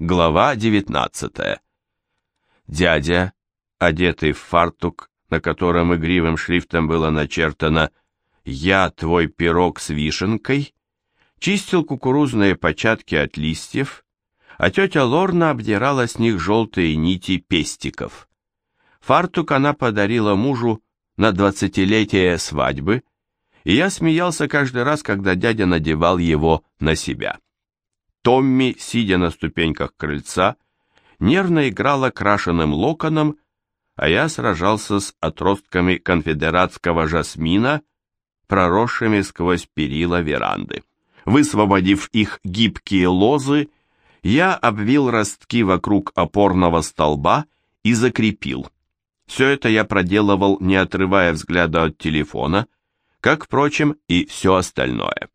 Глава 19 Дядя, одетый в фартук, на котором игривым шрифтом было начертано «Я твой пирог с вишенкой», чистил кукурузные початки от листьев, а тетя Лорна обдирала с них желтые нити пестиков. Фартук она подарила мужу на двадцатилетие свадьбы, и я смеялся каждый раз, когда дядя надевал его на себя. Томми, сидя на ступеньках крыльца, нервно играла крашеным локоном, а я сражался с отростками конфедератского жасмина, проросшими сквозь перила веранды. Высвободив их гибкие лозы, я обвил ростки вокруг опорного столба и закрепил. Все это я проделывал, не отрывая взгляда от телефона, как, впрочем, и все остальное.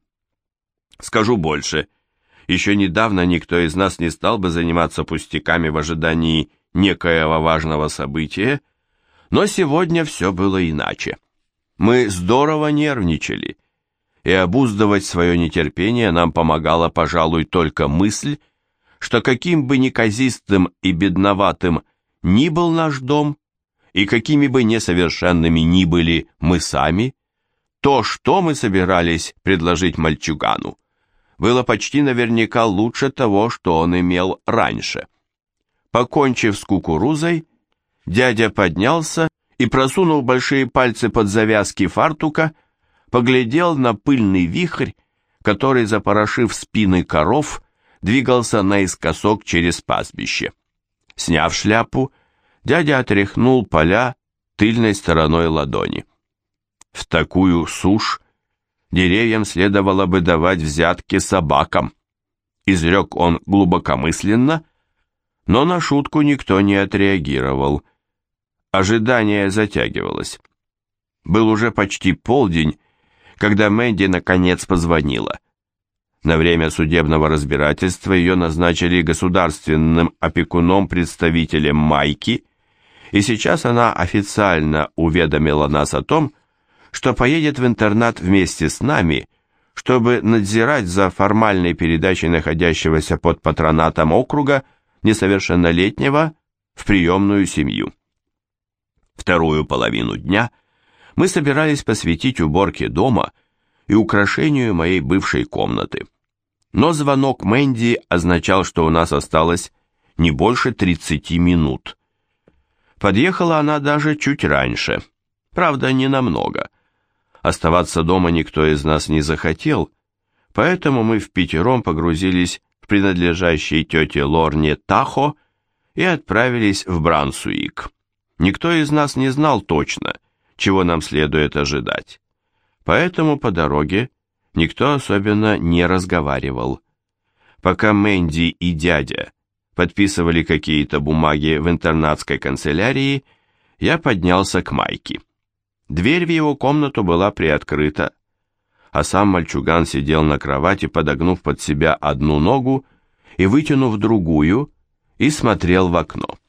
Скажу больше – еще недавно никто из нас не стал бы заниматься пустяками в ожидании некоего важного события, но сегодня все было иначе. Мы здорово нервничали, и обуздывать свое нетерпение нам помогала, пожалуй, только мысль, что каким бы неказистым и бедноватым ни был наш дом, и какими бы несовершенными ни были мы сами, то, что мы собирались предложить мальчугану, было почти наверняка лучше того, что он имел раньше. Покончив с кукурузой, дядя поднялся и, просунув большие пальцы под завязки фартука, поглядел на пыльный вихрь, который, запорошив спины коров, двигался наискосок через пастбище. Сняв шляпу, дядя отряхнул поля тыльной стороной ладони. В такую сушь деревьям следовало бы давать взятки собакам. Изрек он глубокомысленно, но на шутку никто не отреагировал. Ожидание затягивалось. Был уже почти полдень, когда Мэнди наконец позвонила. На время судебного разбирательства ее назначили государственным опекуном-представителем Майки, и сейчас она официально уведомила нас о том, что поедет в интернат вместе с нами, чтобы надзирать за формальной передачей находящегося под патронатом округа несовершеннолетнего в приемную семью. Вторую половину дня мы собирались посвятить уборке дома и украшению моей бывшей комнаты. Но звонок Мэнди означал, что у нас осталось не больше 30 минут. Подъехала она даже чуть раньше, правда, не намного – Оставаться дома никто из нас не захотел, поэтому мы в пятером погрузились в принадлежащий тете Лорне Тахо и отправились в Брансуик. Никто из нас не знал точно, чего нам следует ожидать. Поэтому по дороге никто особенно не разговаривал. Пока Мэнди и дядя подписывали какие-то бумаги в интернатской канцелярии, я поднялся к Майке. Дверь в его комнату была приоткрыта, а сам мальчуган сидел на кровати, подогнув под себя одну ногу и вытянув другую, и смотрел в окно.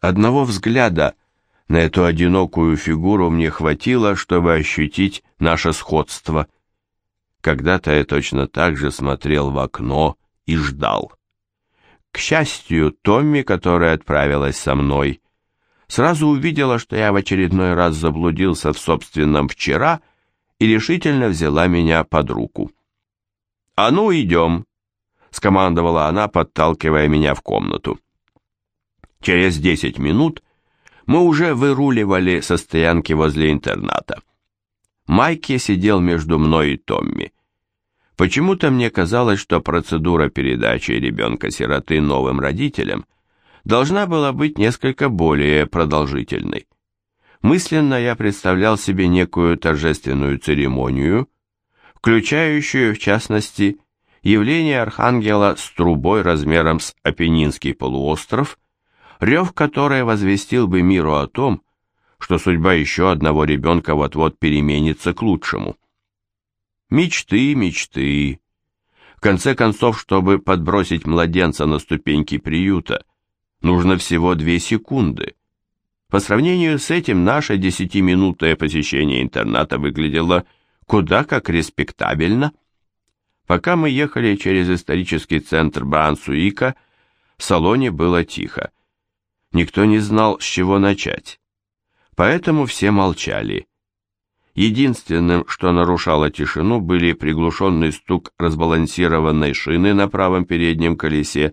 Одного взгляда на эту одинокую фигуру мне хватило, чтобы ощутить наше сходство. Когда-то я точно так же смотрел в окно и ждал. К счастью, Томми, которая отправилась со мной, сразу увидела, что я в очередной раз заблудился в собственном вчера и решительно взяла меня под руку. «А ну, идем!» — скомандовала она, подталкивая меня в комнату. Через десять минут мы уже выруливали со стоянки возле интерната. Майки сидел между мной и Томми. Почему-то мне казалось, что процедура передачи ребенка-сироты новым родителям — должна была быть несколько более продолжительной. Мысленно я представлял себе некую торжественную церемонию, включающую, в частности, явление архангела с трубой размером с Апеннинский полуостров, рев которой возвестил бы миру о том, что судьба еще одного ребенка вот-вот переменится к лучшему. Мечты, мечты. В конце концов, чтобы подбросить младенца на ступеньки приюта, нужно всего две секунды. По сравнению с этим наше десятиминутное посещение интерната выглядело куда как респектабельно. Пока мы ехали через исторический центр Брансуика, В салоне было тихо. Никто не знал, с чего начать. Поэтому все молчали. Единственным, что нарушало тишину, были приглушенный стук разбалансированной шины на правом переднем колесе,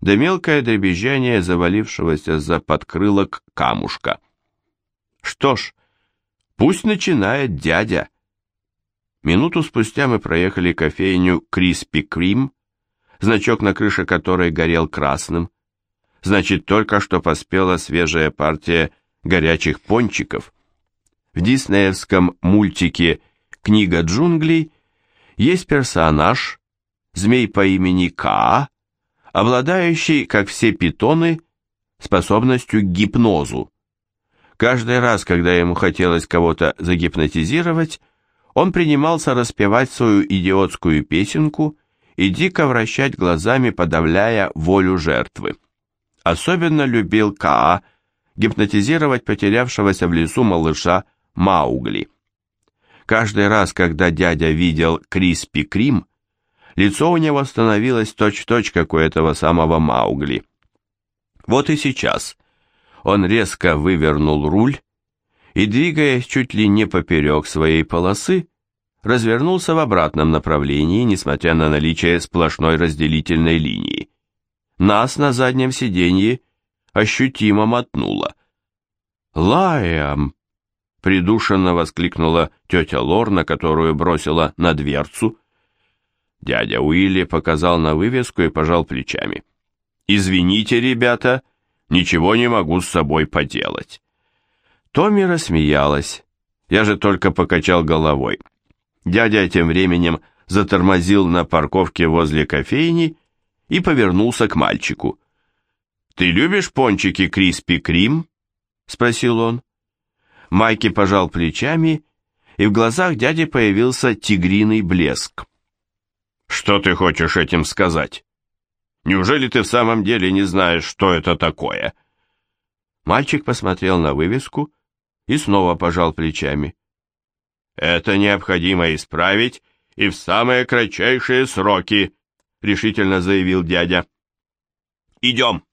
да мелкое дребезжание завалившегося за подкрылок камушка. Что ж, пусть начинает дядя. Минуту спустя мы проехали кофейню «Криспи Крим», значок на крыше которой горел красным. Значит, только что поспела свежая партия горячих пончиков. В диснеевском мультике «Книга джунглей» есть персонаж, змей по имени Каа, обладающий, как все питоны, способностью к гипнозу. Каждый раз, когда ему хотелось кого-то загипнотизировать, он принимался распевать свою идиотскую песенку и дико вращать глазами, подавляя волю жертвы. Особенно любил Каа гипнотизировать потерявшегося в лесу малыша Маугли. Каждый раз, когда дядя видел Криспи Крим, лицо у него становилось точь-в-точь, -точь, как у этого самого Маугли. Вот и сейчас он резко вывернул руль и, двигаясь чуть ли не поперек своей полосы, развернулся в обратном направлении, несмотря на наличие сплошной разделительной линии. Нас на заднем сиденье ощутимо мотнуло. «Лаям!» — придушенно воскликнула тетя Лорна, которую бросила на дверцу. Дядя Уилли показал на вывеску и пожал плечами. «Извините, ребята, ничего не могу с собой поделать». Томми рассмеялась. Я же только покачал головой. Дядя тем временем затормозил на парковке возле кофейни и повернулся к мальчику. «Ты любишь пончики Криспи Крим?» — спросил он. Майки пожал плечами, и в глазах дяди появился тигриный блеск. «Что ты хочешь этим сказать? Неужели ты в самом деле не знаешь, что это такое?» Мальчик посмотрел на вывеску и снова пожал плечами. «Это необходимо исправить и в самые кратчайшие сроки», — решительно заявил дядя. «Идем!»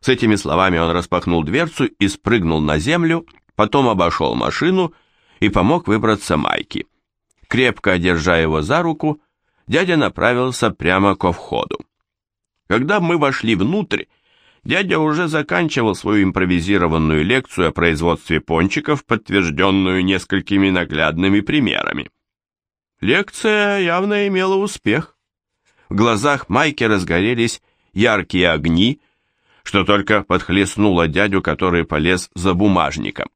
С этими словами он распахнул дверцу и спрыгнул на землю, потом обошел машину и помог выбраться Майки. Крепко держа его за руку, дядя направился прямо ко входу. Когда мы вошли внутрь, дядя уже заканчивал свою импровизированную лекцию о производстве пончиков, подтвержденную несколькими наглядными примерами. Лекция явно имела успех. В глазах Майки разгорелись яркие огни, что только подхлестнуло дядю, который полез за бумажником.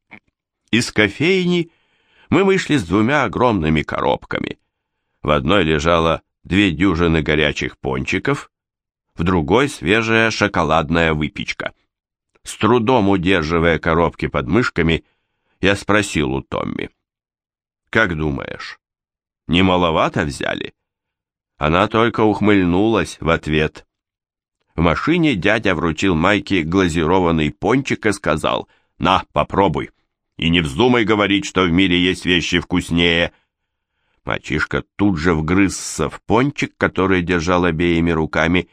Из кофейни мы вышли с двумя огромными коробками. В одной лежало две дюжины горячих пончиков, в другой свежая шоколадная выпечка. С трудом удерживая коробки под мышками, я спросил у Томми. «Как думаешь, не маловато взяли?» Она только ухмыльнулась в ответ. В машине дядя вручил Майке глазированный пончик и сказал «На, попробуй, и не вздумай говорить, что в мире есть вещи вкуснее». Мальчишка тут же вгрызся в пончик, который держал обеими руками,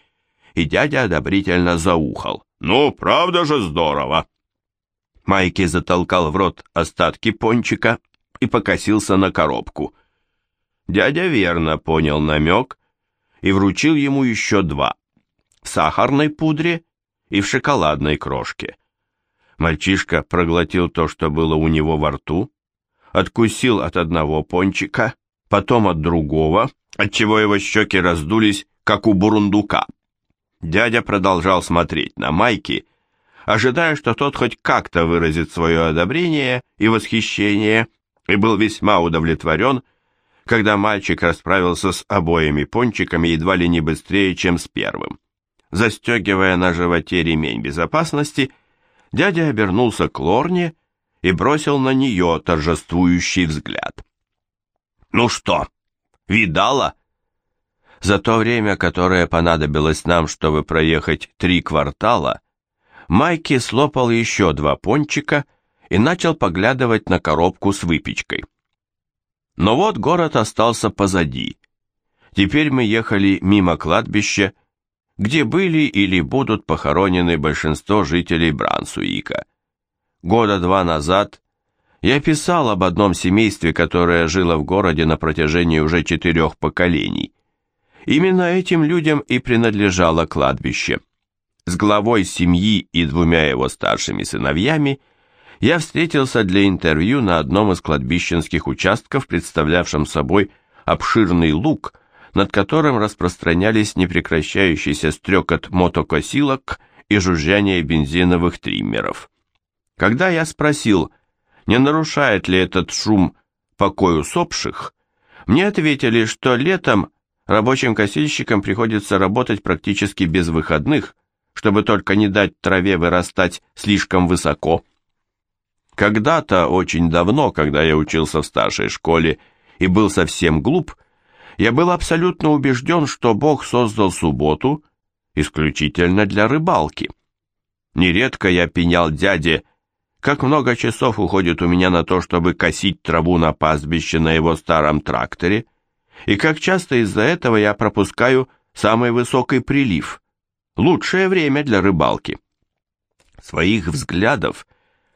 и дядя одобрительно заухал. «Ну, правда же здорово!» Майки затолкал в рот остатки пончика и покосился на коробку. Дядя верно понял намек и вручил ему еще два в сахарной пудре и в шоколадной крошке. Мальчишка проглотил то, что было у него во рту, откусил от одного пончика, потом от другого, отчего его щеки раздулись, как у бурундука. Дядя продолжал смотреть на Майки, ожидая, что тот хоть как-то выразит свое одобрение и восхищение, и был весьма удовлетворен, когда мальчик расправился с обоими пончиками едва ли не быстрее, чем с первым. Застегивая на животе ремень безопасности, дядя обернулся к Лорне и бросил на нее торжествующий взгляд. «Ну что, видала?» За то время, которое понадобилось нам, чтобы проехать три квартала, Майки слопал еще два пончика и начал поглядывать на коробку с выпечкой. Но вот город остался позади. Теперь мы ехали мимо кладбища, где были или будут похоронены большинство жителей Брансуика. Года два назад я писал об одном семействе, которое жило в городе на протяжении уже четырех поколений. Именно этим людям и принадлежало кладбище. С главой семьи и двумя его старшими сыновьями я встретился для интервью на одном из кладбищенских участков, представлявшем собой обширный луг, над которым распространялись непрекращающийся стрекот мотокосилок и жужжание бензиновых триммеров. Когда я спросил, не нарушает ли этот шум покой усопших, мне ответили, что летом рабочим косильщикам приходится работать практически без выходных, чтобы только не дать траве вырастать слишком высоко. Когда-то, очень давно, когда я учился в старшей школе и был совсем глуп, я был абсолютно убежден, что Бог создал субботу исключительно для рыбалки. Нередко я пенял дяде, как много часов уходит у меня на то, чтобы косить траву на пастбище на его старом тракторе, и как часто из-за этого я пропускаю самый высокий прилив, лучшее время для рыбалки. Своих взглядов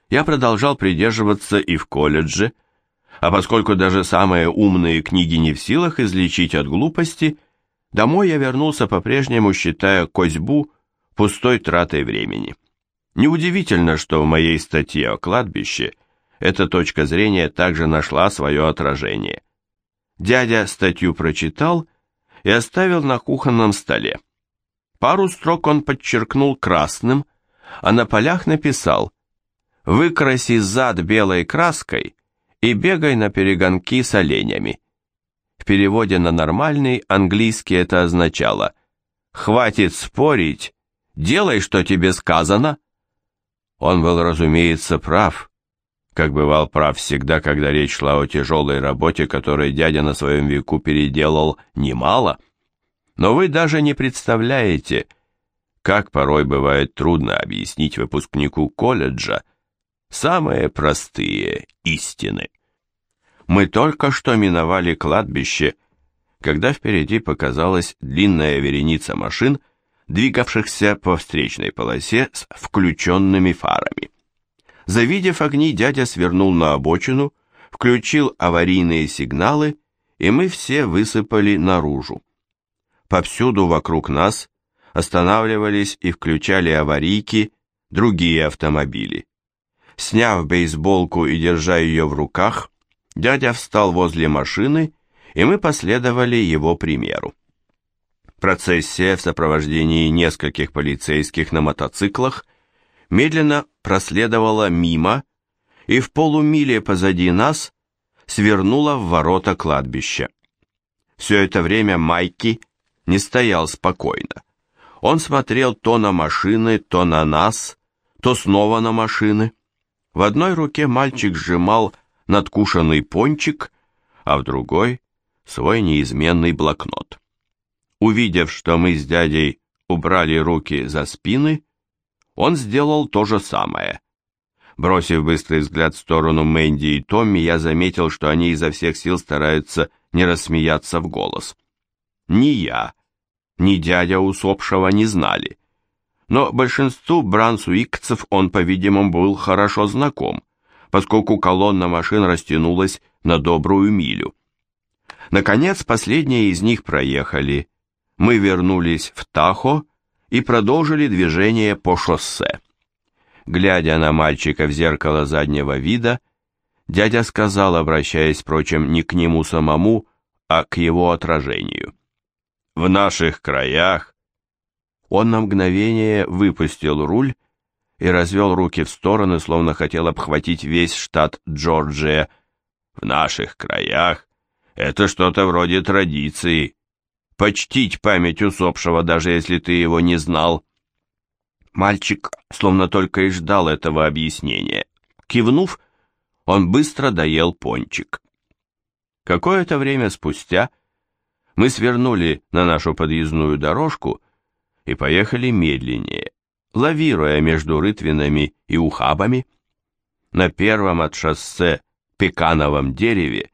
я продолжал придерживаться и в колледже, а поскольку даже самые умные книги не в силах излечить от глупости, домой я вернулся по-прежнему, считая козьбу пустой тратой времени. Неудивительно, что в моей статье о кладбище эта точка зрения также нашла свое отражение. Дядя статью прочитал и оставил на кухонном столе. Пару строк он подчеркнул красным, а на полях написал «Выкраси зад белой краской и бегай на перегонки с оленями». В переводе на нормальный английский это означало «Хватит спорить, делай, что тебе сказано». Он был, разумеется, прав, как бывал прав всегда, когда речь шла о тяжелой работе, которой дядя на своем веку переделал немало. Но вы даже не представляете, как порой бывает трудно объяснить выпускнику колледжа самые простые истины. Мы только что миновали кладбище, когда впереди показалась длинная вереница машин, двигавшихся по встречной полосе с включенными фарами. Завидев огни, дядя свернул на обочину, включил аварийные сигналы, и мы все высыпали наружу. Повсюду вокруг нас останавливались и включали аварийки другие автомобили. Сняв бейсболку и держа ее в руках, дядя встал возле машины, и мы последовали его примеру. Процессия в сопровождении нескольких полицейских на мотоциклах медленно проследовала мимо и в полумиле позади нас свернула в ворота кладбища. Все это время Майки не стоял спокойно. Он смотрел то на машины, то на нас, то снова на машины. В одной руке мальчик сжимал надкушенный пончик, а в другой — свой неизменный блокнот. Увидев, что мы с дядей убрали руки за спины, он сделал то же самое. Бросив быстрый взгляд в сторону Мэнди и Томми, я заметил, что они изо всех сил стараются не рассмеяться в голос. Ни я, ни дядя усопшего не знали. Но большинству брансуикцев он, по-видимому, был хорошо знаком, поскольку колонна машин растянулась на добрую милю. Наконец, последние из них проехали, мы вернулись в Тахо и продолжили движение по шоссе. Глядя на мальчика в зеркало заднего вида, дядя сказал, обращаясь, впрочем, не к нему самому, а к его отражению. «В наших краях...» Он на мгновение выпустил руль и развел руки в стороны, словно хотел обхватить весь штат Джорджия. «В наших краях это что-то вроде традиции почтить память усопшего, даже если ты его не знал. Мальчик словно только и ждал этого объяснения. Кивнув, он быстро доел пончик. Какое-то время спустя мы свернули на нашу подъездную дорожку и поехали медленнее, лавируя между рытвинами и ухабами. На первом от шоссе пекановом дереве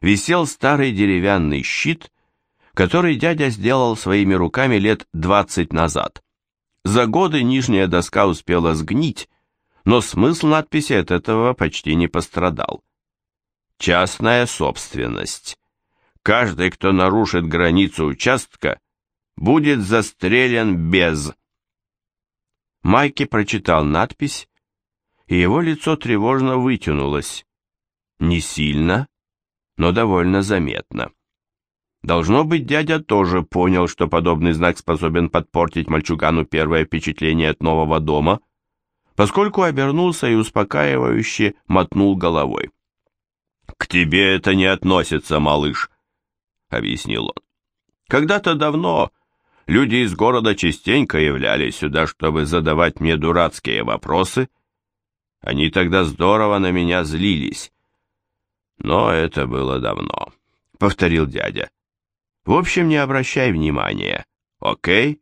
висел старый деревянный щит который дядя сделал своими руками лет 20 назад. За годы нижняя доска успела сгнить, но смысл надписи от этого почти не пострадал. Частная собственность. Каждый, кто нарушит границу участка, будет застрелен без. Майки прочитал надпись, и его лицо тревожно вытянулось. Не сильно, но довольно заметно. Должно быть, дядя тоже понял, что подобный знак способен подпортить мальчугану первое впечатление от нового дома, поскольку обернулся и успокаивающе мотнул головой. «К тебе это не относится, малыш», — объяснил он. «Когда-то давно люди из города частенько являлись сюда, чтобы задавать мне дурацкие вопросы. Они тогда здорово на меня злились. Но это было давно», — повторил дядя. «В общем, не обращай внимания, окей?»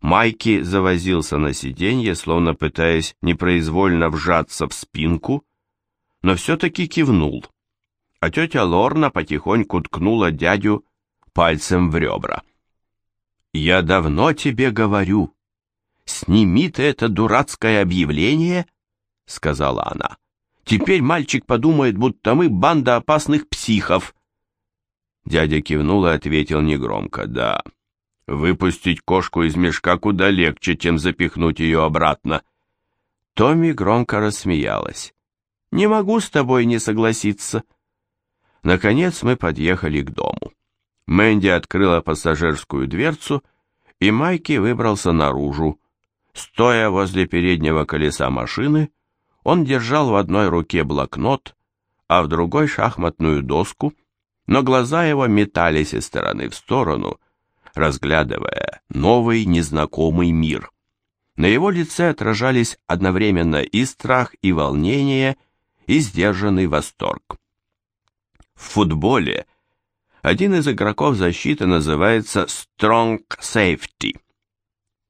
Майки завозился на сиденье, словно пытаясь непроизвольно вжаться в спинку, но все-таки кивнул, а тетя Лорна потихоньку ткнула дядю пальцем в ребра. «Я давно тебе говорю, сними ты это дурацкое объявление», — сказала она. «Теперь мальчик подумает, будто мы банда опасных психов». Дядя кивнул и ответил негромко, «Да, выпустить кошку из мешка куда легче, чем запихнуть ее обратно». Томми громко рассмеялась. Не могу с тобой не согласиться. Наконец мы подъехали к дому. Мэнди открыла пассажирскую дверцу, и Майки выбрался наружу. Стоя возле переднего колеса машины, он держал в одной руке блокнот, а в другой шахматную доску, но глаза его метались из стороны в сторону, разглядывая новый незнакомый мир. На его лице отражались одновременно и страх, и волнение, и сдержанный восторг. В футболе один из игроков защиты называется Strong Safety.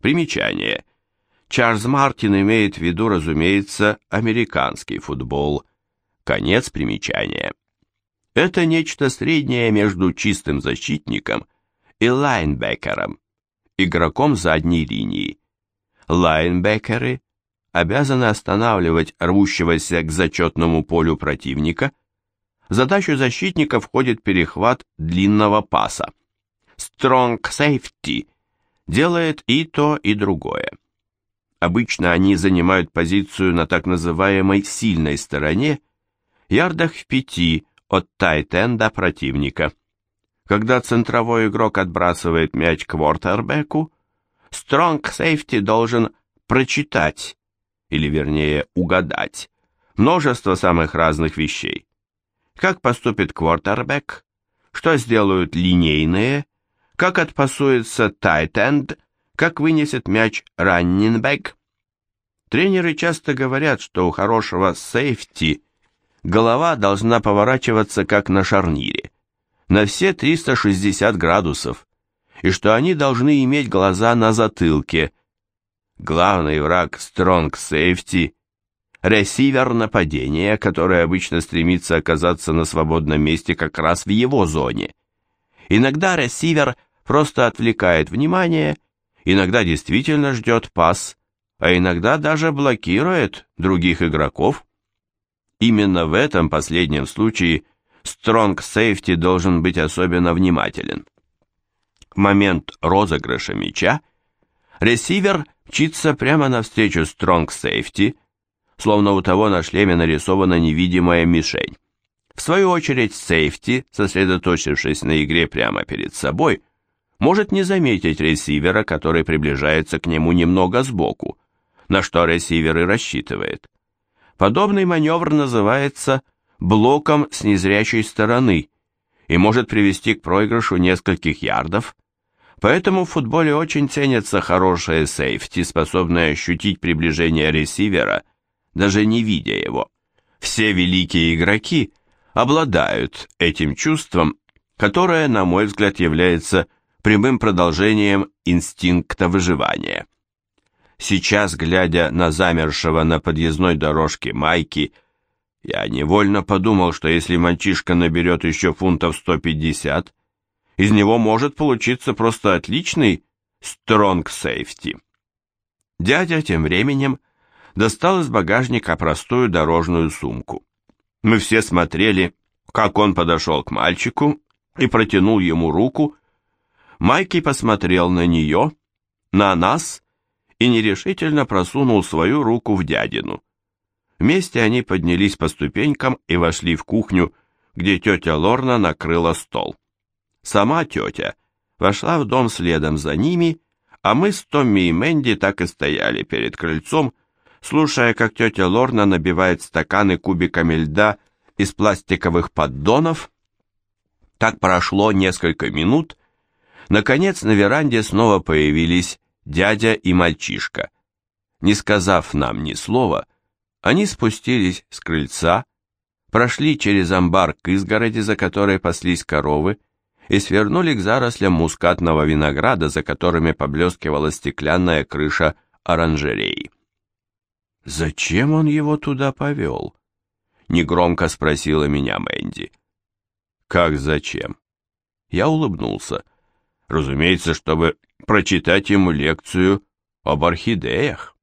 Примечание. Чарльз Мартин имеет в виду, разумеется, американский футбол. Конец примечания. Это нечто среднее между чистым защитником и лайнбекером, игроком задней линии. Лайнбекеры обязаны останавливать рвущегося к зачетному полю противника. В задачу защитника входит перехват длинного паса. Strong Safety делает и то, и другое. Обычно они занимают позицию на так называемой сильной стороне, ярдах в пяти от тайтенда противника. Когда центровой игрок отбрасывает мяч к квартербеку, Strong Safety должен прочитать или вернее угадать, множество самых разных вещей. Как поступит квартербек, что сделают линейные, как отпасуется тайт-энд, как вынесет мяч раннинбэк. Тренеры часто говорят, что у хорошего safety голова должна поворачиваться как на шарнире, на все 360 градусов, и что они должны иметь глаза на затылке – Главный враг Strong Safety – ресивер нападения, который обычно стремится оказаться на свободном месте как раз в его зоне. Иногда ресивер просто отвлекает внимание, иногда действительно ждет пас, а иногда даже блокирует других игроков. Именно в этом последнем случае Strong Safety должен быть особенно внимателен. В момент розыгрыша мяча ресивер мчится прямо навстречу Strong Safety, словно у того на шлеме нарисована невидимая мишень. В свою очередь Safety, сосредоточившись на игре прямо перед собой, может не заметить ресивера, который приближается к нему немного сбоку, на что ресивер и рассчитывает. Подобный маневр называется блоком с незрячей стороны и может привести к проигрышу нескольких ярдов, Поэтому в футболе очень ценятся хорошие сейфти, способные ощутить приближение ресивера, даже не видя его. Все великие игроки обладают этим чувством, которое, на мой взгляд, является прямым продолжением инстинкта выживания. Сейчас, глядя на замершего на подъездной дорожке Майки, я невольно подумал, что если мальчишка наберет еще фунтов 150, Из него может получиться просто отличный стронг сейфти. Дядя тем временем достал из багажника простую дорожную сумку. Мы все смотрели, как он подошел к мальчику и протянул ему руку. Майки посмотрел на нее, на нас и нерешительно просунул свою руку в дядину. Вместе они поднялись по ступенькам и вошли в кухню, где тетя Лорна накрыла стол. Сама тетя вошла в дом следом за ними, а мы с Томми и Мэнди так и стояли перед крыльцом, слушая, как тетя Лорна набивает стаканы кубиками льда из пластиковых поддонов. Так прошло несколько минут. Наконец на веранде снова появились дядя и мальчишка. Не сказав нам ни слова, они спустились с крыльца, прошли через амбар к изгороди, за которой паслись коровы, и свернули к зарослям мускатного винограда, за которыми поблескивала стеклянная крыша оранжереи. «Зачем он его туда повел?» — негромко спросила меня Мэнди. «Как зачем?» Я улыбнулся. «Разумеется, чтобы прочитать ему лекцию об орхидеях».